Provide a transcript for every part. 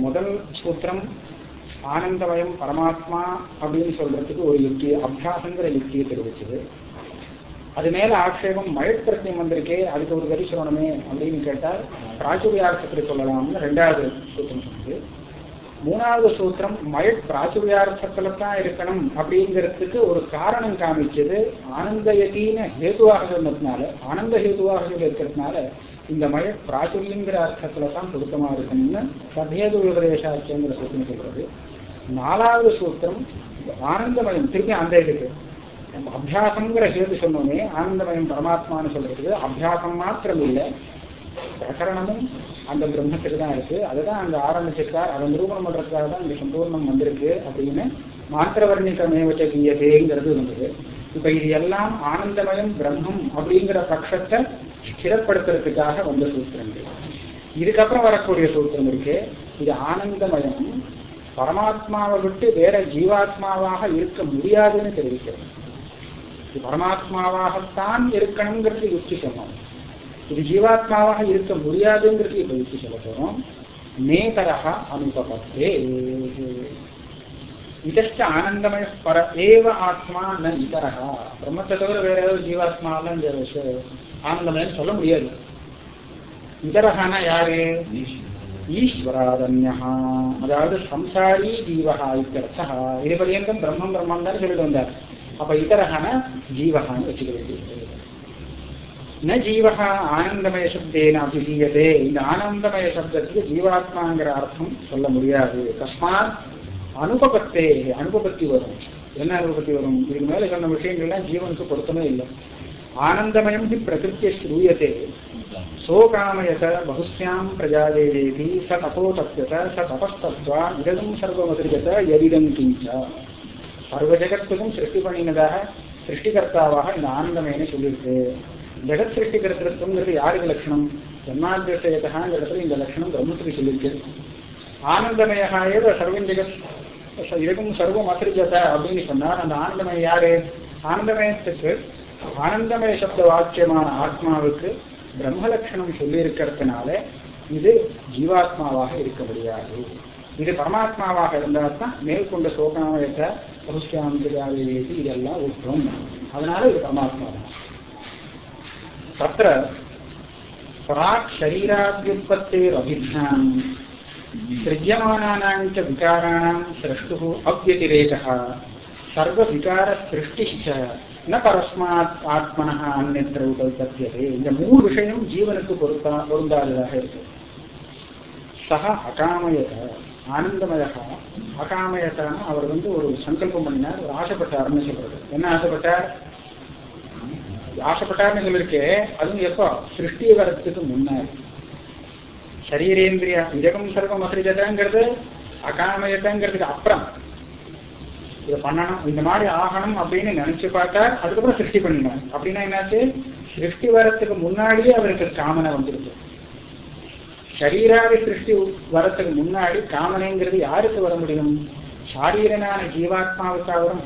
முதல் சூத்திரம் ஆனந்தவயம் பரமாத்மா அப்படின்னு சொல்றதுக்கு ஒரு யுக்தி அபியாசங்கிற யுக்தியை தெரிவிச்சது. அது மேல ஆட்சேபம் மழைப்பிரச்சனை வந்திருக்கே அதுக்கு ஒரு வரி சொல்லணுமே அப்படின்னு கேட்டால் பிராச்சுரியார்த்தத்தில் சொல்லலாம்னு ரெண்டாவது சூத்திரம் சொன்னது மூணாவது சூத்திரம் மழை பிராச்சுரியார்த்தத்துல தான் இருக்கணும் அப்படிங்கிறதுக்கு ஒரு காரணம் காமிச்சது. ஆனந்தயத்தின்னு ஹேதுவாக சொன்னதுனால ஆனந்த ஹேதுவாக இருக்கிறதுனால இந்த மழை பிராச்சுரியங்கிற அர்த்தத்துல தான் பொருத்தமா இருக்கணும்னு சதேது உபதேசாச்சங்கிற சூத்திரம் சொல்றது. நாலாவது சூத்திரம் ஆனந்தமயம் திருப்பி அந்த இதுக்கு. அபியாசங்கிற ஹேது சொன்னோமே ஆனந்தமயம் பரமாத்மான்னு சொல்றதுக்கு அபியாசம் மாத்திரம் இல்லை பிரகரணமும் அந்த பிரம்மத்துக்கு தான் இருக்கு. அதுதான் அங்க ஆரம்பிச்சிருக்கார். அதை நிரூபணம் பண்றதுக்காக தான் இங்கே சம்பூர்ணம் வந்திருக்கு அப்படின்னு மாத்திரவர்ணிக்கமேவச்ச கீயதேங்கிறது இருந்தது இப்ப இது எல்லாம் ஆனந்தமயம் பிரம்மம் அப்படிங்கிற பட்சத்தை ஸ்திரப்படுத்துறதுக்காக வந்த சூத்திரங்கள். இதுக்கப்புறம் வரக்கூடிய சூத்திரம் இருக்கு. இது ஆனந்தமயம். பரமாத்மாவை விட்டு வேற ஜீவாத்மாவாக இருக்க முடியாதுன்னு தெரிவிக்கிறது. இது பரமாத்மாவாகத்தான் இருக்கணுங்கிறது யுக்தி சொன்னோம் இது ஜீவாத்மாவாக இருக்க முடியாதுங்கிறது இப்ப யுக்தி சொல்ல போறோம். நேதரக அனுபவத்தே. இதஷ்ட ஆனந்தமய பர ஏவ ஆத்மா ந இதரக பிரம்மத்தை தவிர வேற ஏதாவது ஜீவாத்மாலாம் இந்த விஷ- ஆனந்தமயம் சொல்ல முடியாது. இதரகனா யாரு? ஈஸ்வராதன்யா. அதாவது சம்சாரி ஜீவகா இத்தர்த்தா இது பரியந்தம் பிரம்மம் பிரம்மம் தான் சொல்லிட்டு வந்தார். அப்ப இதரகன ஜீவகான்னு வச்சுக்க வேண்டியது. ந ஜீவகா ஆனந்தமய சப்தேன அபிதீயதே இந்த ஆனந்தமய சப்தத்துக்கு ஜீவாத்மாங்கிற அர்த்தம் சொல்ல முடியாது. தஸ்மாத் அனுபவத்தே அனுபவத்தி வரும். என்ன அனுபவத்தி வரும்? இதுக்கு மேல சொன்ன விஷயங்கள்லாம் ஜீவனுக்கு பொருத்தமே இல்லை. ஆனந்தமயம் ஹி பிரகிருத்திய ஸ்ரூயத்தே சோகாமயத பகுஸ்யாம் பிரஜாதேவி ச தபோ தப்யத ச தபஸ்தத்வா இதம் சர்வமதிருகத எதிதம் கிஞ்ச. சர்வ ஜெகத்துக்கும் சிருஷ்டி பண்ணினதாக சிருஷ்டிகர்த்தாவாக இந்த ஆனந்தமயனை சொல்லியிருக்கு. ஜெகத் சிருஷ்டிகர்த்தத்துவங்கிறது யாருக்கு லட்சணம்? ஜன்மாத்தியசயதாங்கிற இடத்துல இந்த லட்சணம் பிரம்மத்துக்கு சொல்லியிருக்கு. ஆனந்தமயகா ஏத சர்வம் ஜெகத் இதுக்கும் சர்வம் அசிரிஜத அப்படின்னு சொன்னால் அந்த ஆனந்தமயம் யாரு? ஆனந்தமயத்துக்கு ஆனந்தமய சப்த வாக்கியமான ஆத்மாவுக்கு பிரம்மலட்சணம் சொல்லி இருக்கிறதுனால இது ஜீவாத்மாவாக இருக்க முடியாது. இது பரமாத்மாவாக இருந்தால் தான் மேற்கொண்ட சோகாமயத்தை பகுஷ்யாந்திராதி இதெல்லாம் விட்டுரும் அதனால இது பரமாத்மா தான். தத்திர பிராக் शरीराभ्युत्पत्तेरभिज्ञाम् सृज्यमानानां च विकाराणां स्रष्टुः अव्यतिरेकः सर्वविकारसृष्टिश्च न பரஸ்மாத் ஆத்மனः அந்நத்திர உபல்பத்தியதே இந்த மூணு விஷயம் ஜீவனுக்கு பொருத்தா பொருந்தாததாக இருக்கு சக அகாமயத ஆனந்தமய அகாமயத்தான அவர் வந்து ஒரு சங்கல்பம் பண்ணினார் ஒரு ஆசைப்பட்டார்னு சொல்றது என்ன ஆசைப்பட்டார் ஆசைப்பட்டாருன்னு சொல்லியிருக்கே அதுவும் எப்போ? சிருஷ்டி வரத்துக்கு முன்னாடி. சரீரேந்திரியா. இதகம் சர்வம் அசிரிஜதாங்கிறது அகாமயத்தங்கிறதுக்கு அப்புறம். இதை பண்ணணும். இந்த மாதிரி ஆகணும் அப்படின்னு நினைச்சு பார்த்தா அதுக்கப்புறம் சிருஷ்டி பண்ணினார் அப்படின்னா என்னாச்சு? சிருஷ்டி வரத்துக்கு முன்னாடியே அவருக்கு காமனை வந்துருக்கு சரீராதி சிருஷ்டி வரத்துக்கு முன்னாடி காமனைங்கிறது யாருக்கு வர முடியும்? சாரீரனான ஜீவாத்மாவுக்காக வரும்.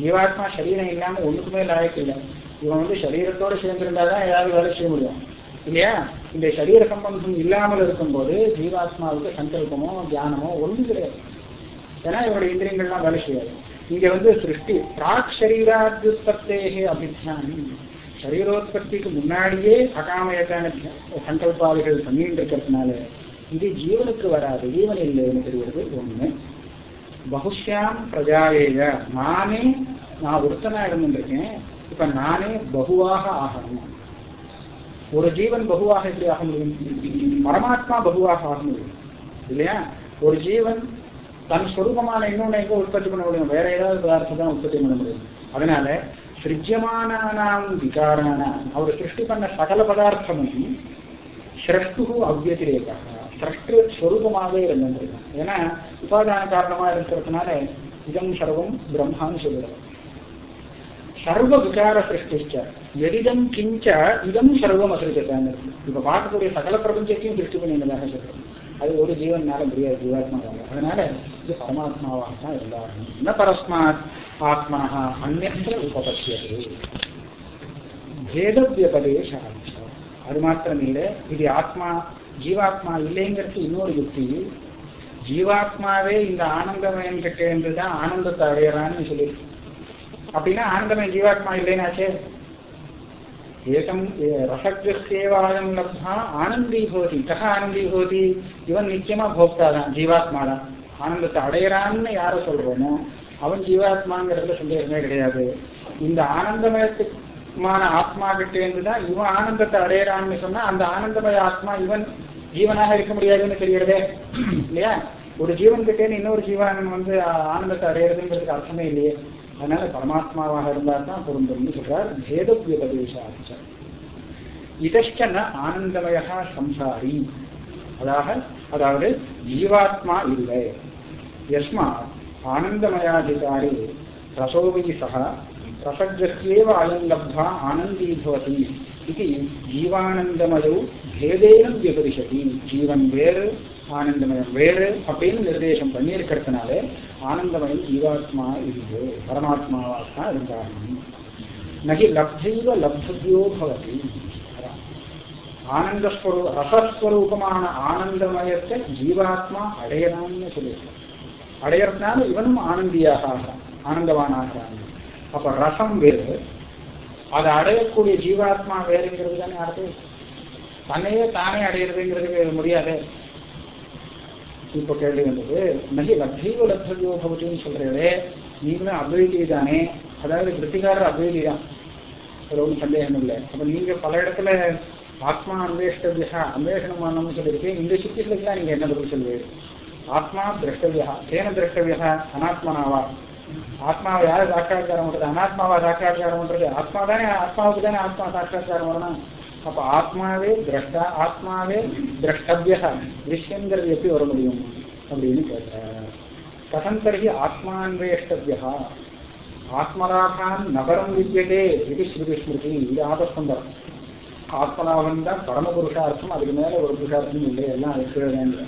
ஜீவாத்மா சரீரம் இல்லாம ஒண்ணுக்குமே லாயக்கு இல்லை இவன் வந்து சரீரத்தோட சேர்ந்திருந்தாதான் ஏதாவது வேலை செய்ய முடியும். இல்லையா? இந்த சரீர சம்பந்தம் இல்லாமல் இருக்கும்போது ஜீவாத்மாவுக்கு சங்கல்பமோ தியானமோ ஒன்றும் கிடையாது. ஏன்னா இவருடைய இந்திரியங்கள்லாம் வேலை செய்யாது. இங்க வந்து சிருஷ்டி பிராக் சரீராத்யுத்பத்தேகே அபிஜானி சரீரோத்பத்திக்கு முன்னாடியே அகாமயக்கான சங்கல்பாதிகள் பண்ணிட்டு இருக்கிறதுனால இது ஜீவனுக்கு வராது ஜீவன் இல்லைன்னு தெரிகிறது. ஒண்ணு. பகுஷ்யாம் பிரஜாயேய. நானே நான் ஒருத்தனா இருந்துருக்கேன் இப்ப நானே பகுவாக ஆகணும். ஒரு ஜீவன் பகுவாக எப்படி ஆக முடியும்? பரமாத்மா பகுவாக ஆக முடியும். இல்லையா? ஒரு ஜீவன் தன் சொரூபமான இன்னொன்னு எங்க உற்பத்தி பண்ண முடியும்? வேற ஏதாவது பதார்த்தம் தான் உற்பத்தி பண்ண முடியும். அதனால சிருஜ்யமானாம் விகாரானாம். அவர் சிருஷ்டி பண்ண சகல பதார்த்தமும் சிரஷ்டு அவ்யதிரேகா சிரஷ்டு ஸ்வரூபமாகவே இருந்திருக்கும் ஏன்னா உபாதான காரணமா இருக்கிறதுனால இதம் சர்வம் பிரம்மான்னு சொல்லுறோம். சர்வ விகார சிருஷ்டிச்ச எதிதம் கிஞ்ச இதம் சர்வம் அசிரிச்சாங்க இப்ப பார்க்கக்கூடிய சகல பிரபஞ்சத்தையும் சிருஷ்டி பண்ணினதாக சொல்றோம் அது ஒரு ஜீவனால முடியாது ஜீவாத்மாவாக அதனால இது பரமாத்மாவாக தான் இருந்தார்கள் ந பரஸ்மாத் ஆத்மனா அந்நத்திர உபபத்தியது பேதவியபதேசம் அது மாத்திரம் இல்லை இது ஆத்மா ஜீவாத்மா இல்லைங்கிறது இன்னொரு யுக்தி ஜீவாத்மாவே இந்த ஆனந்தமயம் கிட்ட இருந்து தான் ஆனந்தத்தை அடையறான்னு சொல்லியிருக்கு அப்படின்னா ஆனந்தமே ஜீவாத்மா இல்லைனாச்சே. ஏகம் ரசகிருஷ்யேவாயம் லப்தா ஆனந்தி ஹோதி கக ஆனந்தி ஹோதி இவன் நிச்சயமா போக்தா தான் ஜீவாத்மா தான் ஆனந்தத்தை அடையிறான்னு யார சொல்றோமோ அவன் ஜீவாத்மாங்கிறதுல சந்தேகமே கிடையாது. இந்த ஆனந்தமயத்துமான ஆத்மா கிட்ட தான் இவன் ஆனந்தத்தை அடையிறான்னு சொன்னா அந்த ஆனந்தமய ஆத்மா இவன் ஜீவனாக இருக்க முடியாதுன்னு தெரிகிறதே இல்லையா? ஒரு ஜீவன் கிட்டேன்னு இன்னொரு ஜீவன் வந்து ஆனந்தத்தை அடையிறதுங்கிறதுக்கு அர்த்தமே இல்லையே. அதனால பரமாத்மாவாக இருந்தால் தான் பொருந்தும்னு சொல்றார். பேத வியபதேசாச்சம் இதஷ்டன ஆனந்தமயா சம்சாரி. அதாக அதாவது ஜீவாத்மா இல்லை. எஸ்மா ஆனந்தமயாதிகாரி ரசோவை சக ரசஜஸ்யேவ அயம் ஆனந்தீ பவதி இது ஜீவானந்தமயோ பேதேனம் விபரிஷதி ஜீவன் வேறு ஆனந்தமயம் வேறு அப்படின்னு நிர்தேசம் பண்ணியிருக்கிறதுனால ஆனந்தமயம் ஜீவாத்மா இருந்து பரமாத்மாவாக தான் இருந்தாகணும் நகி லப்தைவ லப்தியோ பவதி. ஆனந்தஸ்வரூ ரசஸ்வரூபமான ஆனந்தமயத்தை ஜீவாத்மா அடையலாம்னு சொல்லியிருக்கார் அடையறதுனால இவனும் ஆனந்தியாக ஆகிறான் ஆனந்தவான் அப்ப ரசம் வேறு. அதை அடையக்கூடிய ஜீவாத்மா வேறுங்கிறது தானே அர்த்தம். தன்னையே தானே அடையிறதுங்கிறது முடியாது. இப்போ கேள்வி வந்தது நகி லப்தீவ லப்தவியோ பவதின்னு சொல்றதே நீங்களும் அத்வைதி தானே? அதாவது கிருத்திகாரர் அத்வைதி தான். அதில் ஒன்றும் சந்தேகம் இல்லை. அப்போ நீங்கள் பல இடத்துல ஆத்மா அன்வேஷ்டவியா அன்வேஷணம் பண்ணணும்னு சொல்லியிருக்கேன் இந்த சுத்திகளுக்கெல்லாம் நீங்கள் என்ன பதில் சொல்லுவீங்க ஆத்மா திரஷ்டவியா தேன திரஷ்டவியா அனாத்மனாவா? ஆத்மாவை யாரை சாட்சாத்காரம் பண்றது? அனாத்மாவா சாட்சாத்காரம் பண்றது? ஆத்மா தானே ஆத்மாவுக்கு தானே ஆத்மா சாட்சாத்காரம் வரணும்? அப்ப ஆத்மாவே திரஷ்டா ஆத்மாவே திரஷ்டவியா திருஷ்யங்கிறது எப்படி வர முடியும் அப்படின்னு கேட்டார் கதம் தர்ஹி ஆத்மான்வேஷ்டவியா. ஆத்மலாபான் நகரம் வித்தியதே இது ஸ்ருதி ஸ்மிருதி இது ஆபஸ்தம்பரம் ஆத்மலாபம் தான் பரம புருஷார்த்தம் அதுக்கு மேல ஒரு புருஷார்த்தம் இல்லை எல்லாம் அது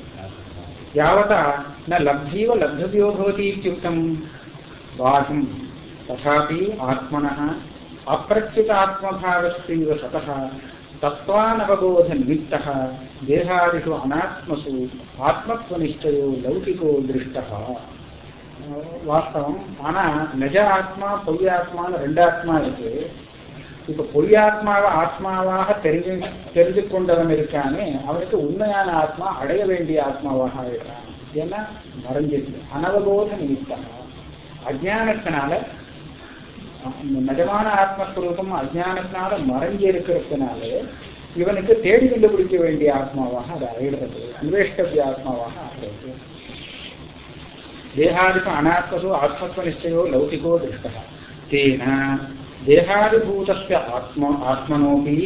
யாவதா? ந லப்தீவ லப்ததியோ பவதி இத்தியுக்தம். பாகம் ததாபி ஆத்மன அப்பிரச்சுத ஆத்மபாவஸ்தீவ சதா தத்வானவபோதன்வித்தः தேகாதிஷு அனாத்மசு ஆத்மத்வனிஷ்டயோ லௌகிகோ திருஷ்டः வாஸ்தவம் ஆனால் நிஜ ஆத்மா பொய் ஆத்மான்னு ரெண்டு ஆத்மா இருக்கு இப்போ பொய் ஆத்மாவை ஆத்மாவாக தெரிஞ்சு தெரிஞ்சு கொண்டவன் இருக்கானே அவனுக்கு உண்மையான ஆத்மா அடைய வேண்டிய ஆத்மாவாக ஆயிடுறான். ஏன்னா மறைஞ்சிருக்கு. அனவபோத நிமித்தம். அஜானத்தினால நிஜமான ஆத்மஸ்வரூபம் அஜானத்தினால மறைஞ்சி இருக்கிறதுனால இவனுக்கு தேடி கண்டுபிடிக்க வேண்டிய ஆத்மாவாக அது அடைகிறது அன்வேஷ்டவிய ஆத்மாவாக ஆகிறது தேகாதிப அனாத்மசோ ஆத்மத்வ நிச்சயோ லௌகிகோ திருஷ்டா தேன దేహాదిభూత ఆత్మ ఆత్మనోపి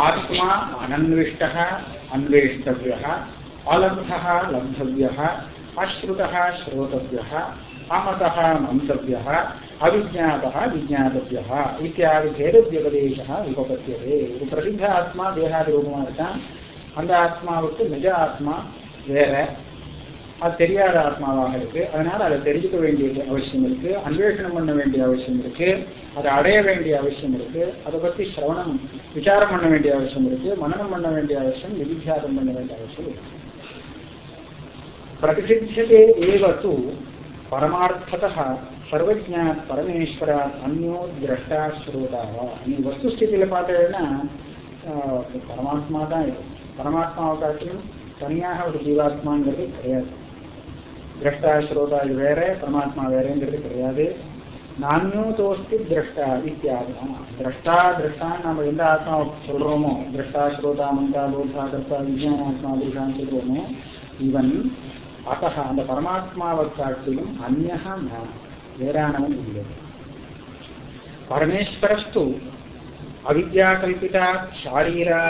ఆత్మా అనన్విష్ట అన్వేష్టవ్య అలబ్ధ లబ్ధవ్య అశ్రుత శ్రోతవ్య అమత మంతవ్య अविज्ञातः विज्ञातव्यः इत्यादि भेदव्यपदेशः उपपद्यते ஒரு பிரசித்த ஆத்மா தேகாதிரூபமாக இருக்கான் அந்த ஆத்மாவுக்கு நிஜ ஆத்மா வேற அது தெரியாத ஆத்மாவாக இருக்கு அதனால அதை தெரிஞ்சுக்க வேண்டிய அவசியம் இருக்கு அன்வேஷணம் பண்ண வேண்டிய அவசியம் இருக்கு அதை அடைய வேண்டிய அவசியம் இருக்கு அதை பத்தி சிரவணம் விசாரம் பண்ண வேண்டிய அவசியம் இருக்கு மனனம் பண்ண வேண்டிய அவசியம் நிதித்தியாசம் பண்ண வேண்டிய அவசியம் இருக்கு प्रतिषिध्यते एव तु परमार्थतः सर्वज्ञात् परमेश्वरात् अन्यो द्रष्टा श्रोता वा நீ வஸ்துஸ்திதியில் பார்த்தீங்கன்னா பரமாத்மா தான் இது பரமாத்மாவை காட்டிலும் தனியாக ஒரு ஜீவாத்மாங்கிறது கிடையாது திரஷ்டா ஸ்ரோதா இது வேற பரமாத்மா வேறங்கிறது கிடையாது நானியோ தோஸ்தி திரஷ்டா இத்தியாதி திரஷ்டா திரஷ்டான்னு நம்ம எந்த ஆத்மா சொல்றோமோ திரஷ்டா ஸ்ரோதா மந்தா போதா கர்த்தா விஜயான ஆத்மா புருஷான்னு சொல்றோமோ இவன் அத்தக அந்த பரமாத்மாவை காட்டிலும் அந்நகா நான் வேறானவன் இல்லை பரமேஸ்வரஸ்து அவித்யாகல்பிதா ஷாரீரா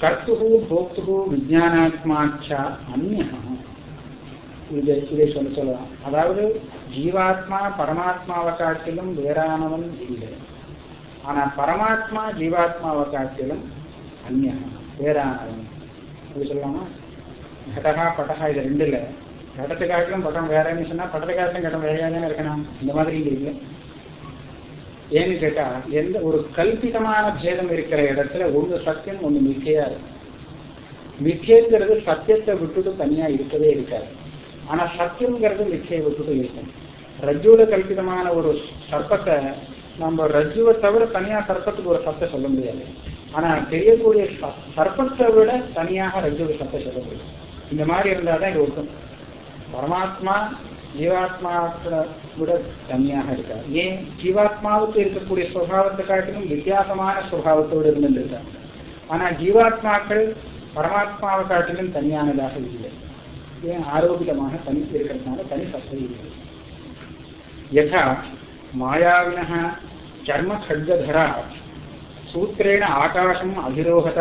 கர்த்து போக்து விஜயானாத்மாச்சா அந்நகா இதை இதை சொல்ல சொல்லலாம் அதாவது ஜீவாத்மா பரமாத்மாவை காட்டிலும் வேறானவன் இல்லை ஆனா பரமாத்மா ஜீவாத்மாவை காட்டிலும் அந்நகா வேறானவன் அப்படி சொல்லலாமா கடகா பட்டகா இது ரெண்டு இல்லை. கடத்தை காட்டிலும் பட்டம் வேறன்னு சொன்னா பட்டத்தை காட்டிலும் கட்டம் வேறையா தானே இருக்கணும். இந்த மாதிரி இங்க இல்லை. ஏன்னு கேட்டா எந்த ஒரு கல்பிதமான பேதம் இருக்கிற இடத்துல ஒன்று சத்தியம் ஒன்று மிக்கையா இருக்கும் மித்தியங்கிறது சத்தியத்தை விட்டுட்டு தனியா இருக்கவே இருக்காது. ஆனா சத்தியம்ங்கிறது மிக்கையை விட்டுட்டு இருக்கும். ரஜ்ஜுல கல்பிதமான ஒரு சர்ப்பத்தை நம்ம ரஜ்ஜுவை தவிர தனியா சர்ப்பத்துக்கு ஒரு சத்தை சொல்ல முடியாது. ஆனா தெரியக்கூடிய சர்ப்பத்தை விட தனியாக ரஜ்ஜுவை சத்தை சொல்ல முடியும். இந்த மாதிரி இருந்தால் தான் இது ஒட்டும் பரமாத்மா ஜீவாத்மாவை விட தனியாக இருக்கார். ஏன்? ஜீவாத்மாவுக்கு இருக்கக்கூடிய சுபாவத்தை காட்டிலும் வித்தியாசமான சுபாவத்தோடு இருந்திருக்கார். ஆனால் ஜீவாத்மாக்கள் பரமாத்மாவை காட்டிலும் தனியானதாக இல்லை. ஏன்? ஆரோக்கியமாக தனி இருக்கிறதுனால தனி சத்தை இல்லை. யதா மாயாவின கர்ம கர்மகர்கதரா சூத்திரேண ஆகாசம் அதிரோகத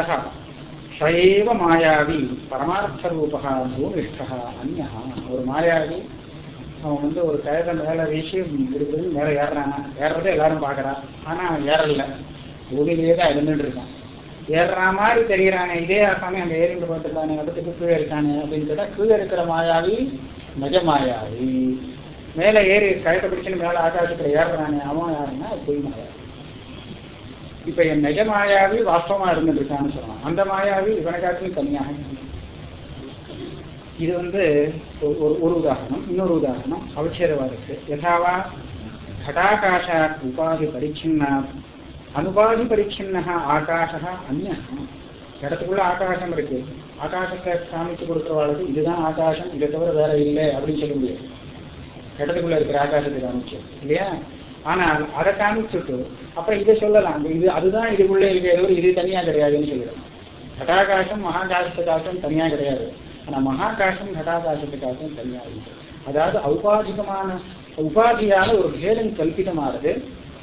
சைவ மாயாவி பரமார்த்த ரூபகா பூனிஷ்டா அந்யா ஒரு மாயாவி அவன் வந்து ஒரு கயத்தை மேலே வீசி இருக்குது மேலே ஏறுறாங்க ஏறுறதை எல்லாரும் பார்க்குறான் ஆனால் அவன் ஏறல. பூமியிலேயே தான் இருந்துட்டு இருக்கான். ஏறுற மாதிரி தெரிகிறானே இதே ஆசாமி அந்த ஏறிண்டு பார்த்துருக்கானே. இடத்துக்கு கீழே இருக்கானே. அப்படின்னு கேட்டால் கீழே இருக்கிற மாயாவி நிஜ மாயாவி. மேலே ஏறி கயத்தை பிடிச்சின்னு மேலே ஆகாசத்தில் ஏறுறானே. அவன் யாருன்னா பொய் மாயாவி. இப்ப என் நிஜ மாயாவி வாஸ்தவமா இருந்துட்டு இருக்கான்னு சொல்லலாம் அந்த மாயாவி இவனை காட்டிலும் தனியாக இருக்கு. இது வந்து ஒரு ஒரு- ஒரு உதாரணம் இன்னொரு உதாரணம் அவச்சேதவாதத்துக்கு யதாவா घटाकाशात् उपाधि परिच्छिन्नात् அனுபாதி பரிச்சின்ன ஆகாஷ அந்நிய இடத்துக்குள்ள ஆகாசம் இருக்கு ஆகாசத்தை காமிச்சு கொடுக்குறவாளுக்கு இதுதான் ஆகாசம் இதை தவிர வேற இல்லை அப்படின்னு சொல்ல முடியாது இடத்துக்குள்ள இருக்கிற ஆகாசத்தை காமிச்சு இல்லையா ஆனால் அதை காமிச்சுட்டு அப்புறம் இதை சொல்லலாம். இது அதுதான் இதுக்குள்ளே இருக்கிற இது தனியாக கிடையாதுன்னு சொல்லிடும். கட்டாகாசம் மகாகாசத்துக்காகவும் தனியாக கிடையாது. ஆனால் மகாகாசம் கட்டாகாசத்துக்காகவும் தனியாக இருக்கு. அதாவது ஔபாதிகமான உபாதியால ஒரு பேதம் கல்பிதமானது.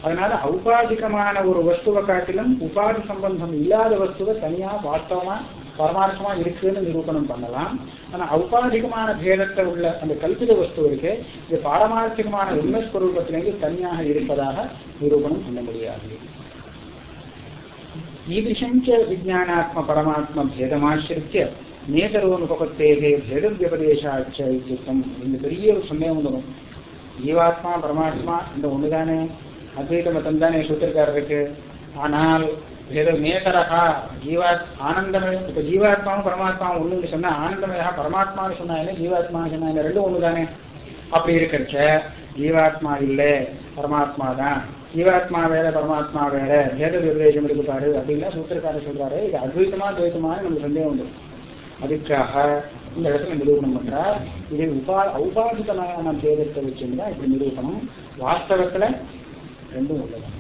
அதனால ஔபாதிகமான ஒரு வஸ்துவை காட்டிலும் உபாதி சம்பந்தம் இல்லாத வஸ்துவை தனியாக வாஸ்தவமா பரமாத்மா இருக்குன்னு நிரூபணம் பண்ணலாம். ஆனா ஔபாதிகமான பேதத்தை உள்ள அந்த கல்பித வஸ்து இருக்கு இது பாரமார்த்திகமான உண்மைஸ்வரூபத்திலேயே தனியாக இருப்பதாக நிரூபணம் பண்ண முடியாது. ஈதிஷம் விஜயானாத்ம பரமாத்ம பேதமாசிரித்திய நேதரோனுபகத்தேகே பேத வியபதேசாட்ச யுத்தம் இந்த பெரிய ஒரு சந்தேகம் வந்துடும் ஜீவாத்மா பரமாத்மா இந்த ஒண்ணுதானே? அத்வைத மதம் தானே சூத்திரக்காரருக்கு? ஆனால் ஏதோ நேதரகா ஜீவா ஆனந்தமய இப்ப ஜீவாத்மாவும் பரமாத்மாவும் ஒண்ணுன்னு சொன்னா ஆனந்தமயா பரமாத்மான்னு சொன்னா என்ன ஜீவாத்மான்னு சொன்னா என்ன ரெண்டும் ஒண்ணுதானே? அப்படி இருக்கிறச்ச ஜீவாத்மா இல்லை பரமாத்மா தான். ஜீவாத்மா வேற பரமாத்மா வேற. பேத விபதேசம் இருக்கு பாரு அப்படின்லாம் சூத்திரக்காரர் சொல்றாரு. இது அத்வைத்தமா துவைத்தமான நமக்கு சந்தேகம் உண்டு. அதுக்காக இந்த இடத்துல நிரூபணம் பண்றார். இது உபா ஔபாதிகமான பேதத்தை வச்சுருந்தா இப்படி நிரூபணம். வாஸ்தவத்துல ரெண்டும் உள்ளதான்